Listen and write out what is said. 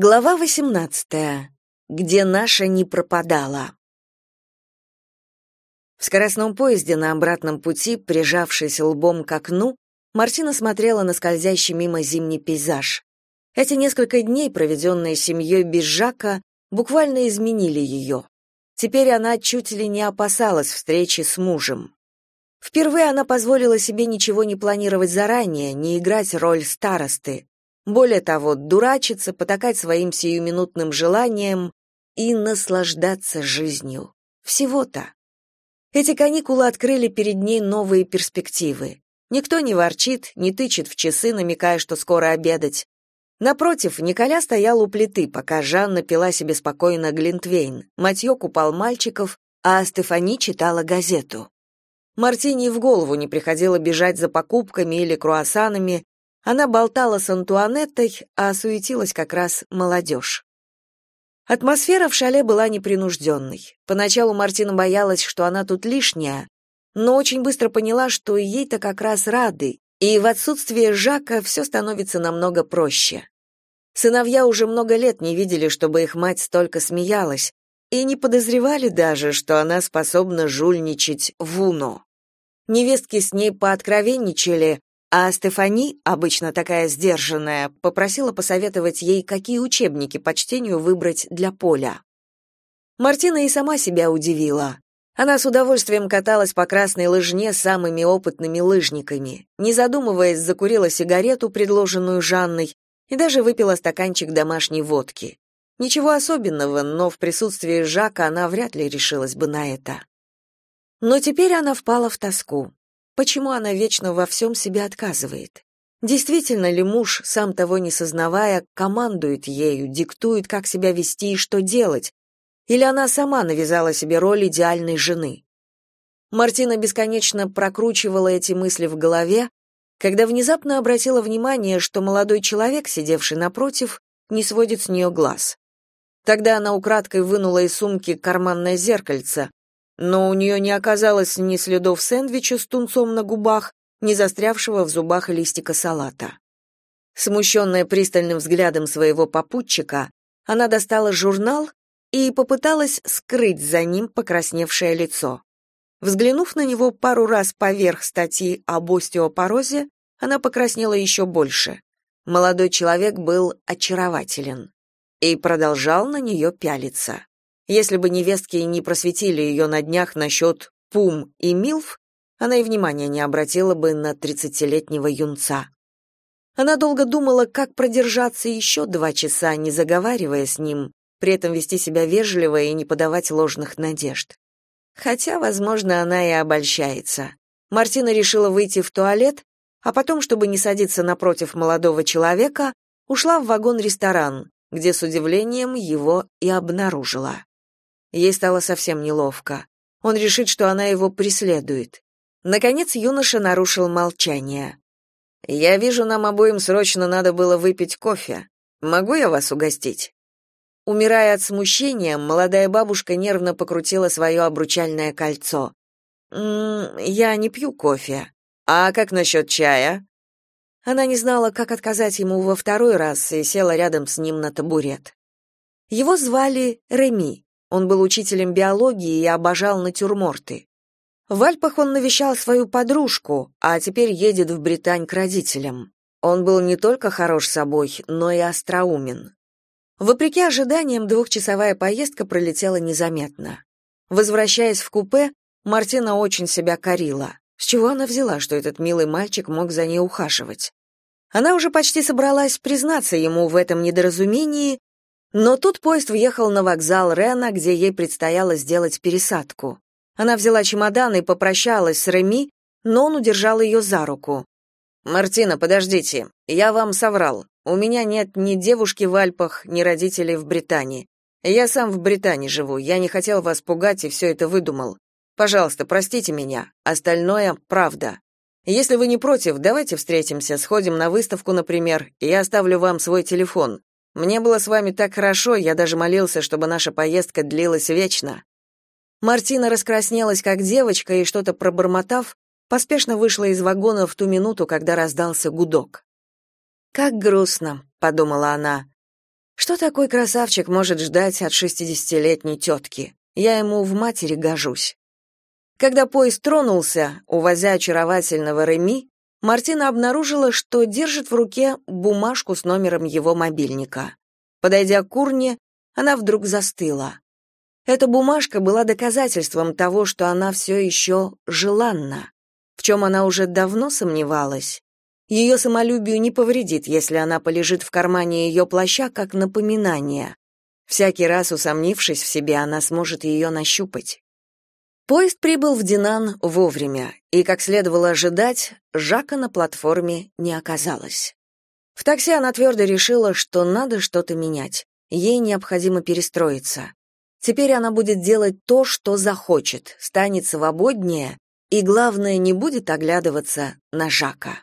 Глава 18. Где наша не пропадала. В скоростном поезде на обратном пути, прижавшись лбом к окну, Мартина смотрела на скользящий мимо зимний пейзаж. Эти несколько дней, проведенные семьей без Жака, буквально изменили ее. Теперь она чуть ли не опасалась встречи с мужем. Впервые она позволила себе ничего не планировать заранее, не играть роль старосты. Более того, дурачиться, потакать своим сиюминутным желаниям и наслаждаться жизнью. Всего-то. Эти каникулы открыли перед ней новые перспективы. Никто не ворчит, не тычет в часы, намекая, что скоро обедать. Напротив, Николя стоял у плиты, пока Жанна пила себе спокойно глинтвейн. Матьё купал мальчиков, а Стефани читала газету. Мартине в голову не приходило бежать за покупками или круассанами, она болтала с Антуанеттой, а суетилась как раз молодежь. Атмосфера в шале была непринужденной. Поначалу Мартина боялась, что она тут лишняя, но очень быстро поняла, что ей-то как раз рады, и в отсутствие Жака все становится намного проще. Сыновья уже много лет не видели, чтобы их мать столько смеялась, и не подозревали даже, что она способна жульничать в Уно. Невестки с ней пооткровенничали, а Стефани, обычно такая сдержанная, попросила посоветовать ей, какие учебники по чтению выбрать для Поля. Мартина и сама себя удивила. Она с удовольствием каталась по красной лыжне с самыми опытными лыжниками. Не задумываясь, закурила сигарету, предложенную Жанной, и даже выпила стаканчик домашней водки. Ничего особенного, но в присутствии Жака она вряд ли решилась бы на это. Но теперь она впала в тоску. Почему она вечно во всем себе отказывает? Действительно ли муж, сам того не сознавая, командует ею, диктует, как себя вести и что делать? Или она сама навязала себе роль идеальной жены? Мартина бесконечно прокручивала эти мысли в голове, когда внезапно обратила внимание, что молодой человек, сидевший напротив, не сводит с нее глаз. Тогда она украдкой вынула из сумки карманное зеркальце, но у нее не оказалось ни следов сэндвича с тунцом на губах, ни застрявшего в зубах листика салата. Смущенная пристальным взглядом своего попутчика, она достала журнал и попыталась скрыть за ним покрасневшее лицо. Взглянув на него пару раз поверх статьи об остеопорозе, она покраснела еще больше. Молодой человек был очарователен и продолжал на нее пялиться. Если бы невестки не просветили ее на днях насчет пум и милф, она и внимания не обратила бы на тридцатилетнего юнца. Она долго думала, как продержаться еще два часа, не заговаривая с ним, при этом вести себя вежливо и не подавать ложных надежд. Хотя, возможно, она и обольщается. Мартина решила выйти в туалет, а потом, чтобы не садиться напротив молодого человека, ушла в вагон-ресторан, где с удивлением его и обнаружила. Ей стало совсем неловко. Он решит, что она его преследует. Наконец юноша нарушил молчание. «Я вижу, нам обоим срочно надо было выпить кофе. Могу я вас угостить?» Умирая от смущения, молодая бабушка нервно покрутила свое обручальное кольцо. «М -м, «Я не пью кофе. А как насчет чая?» Она не знала, как отказать ему во второй раз и села рядом с ним на табурет. Его звали Реми. Он был учителем биологии и обожал натюрморты. В Альпах он навещал свою подружку, а теперь едет в Британь к родителям. Он был не только хорош собой, но и остроумен. Вопреки ожиданиям, двухчасовая поездка пролетела незаметно. Возвращаясь в купе, Мартина очень себя корила. С чего она взяла, что этот милый мальчик мог за ней ухаживать? Она уже почти собралась признаться ему в этом недоразумении, но тут поезд въехал на вокзал Рена, где ей предстояло сделать пересадку. Она взяла чемодан и попрощалась с Реми, но он удержал ее за руку. «Мартина, подождите, я вам соврал. У меня нет ни девушки в Альпах, ни родителей в Британии. Я сам в Британии живу, я не хотел вас пугать и все это выдумал. Пожалуйста, простите меня, остальное — правда. Если вы не против, давайте встретимся, сходим на выставку, например, и я оставлю вам свой телефон. Мне было с вами так хорошо, я даже молился, чтобы наша поездка длилась вечно. Мартина раскраснелась как девочка и что-то пробормотав, поспешно вышла из вагона в ту минуту, когда раздался гудок. Как грустно, подумала она. Что такой красавчик может ждать от шестидесятилетней тетки? Я ему в матери гожусь. Когда поезд тронулся, увозя очаровательного Реми, Мартина обнаружила, что держит в руке бумажку с номером его мобильника. Подойдя к урне, она вдруг застыла. Эта бумажка была доказательством того, что она все еще желанна, в чем она уже давно сомневалась. Ее самолюбию не повредит, если она полежит в кармане ее плаща как напоминание. Всякий раз усомнившись в себе, она сможет ее нащупать. Поезд прибыл в Динан вовремя, и, как следовало ожидать, Жака на платформе не оказалось. В такси она твердо решила, что надо что-то менять. Ей необходимо перестроиться. Теперь она будет делать то, что захочет, станет свободнее и, главное, не будет оглядываться на Жака.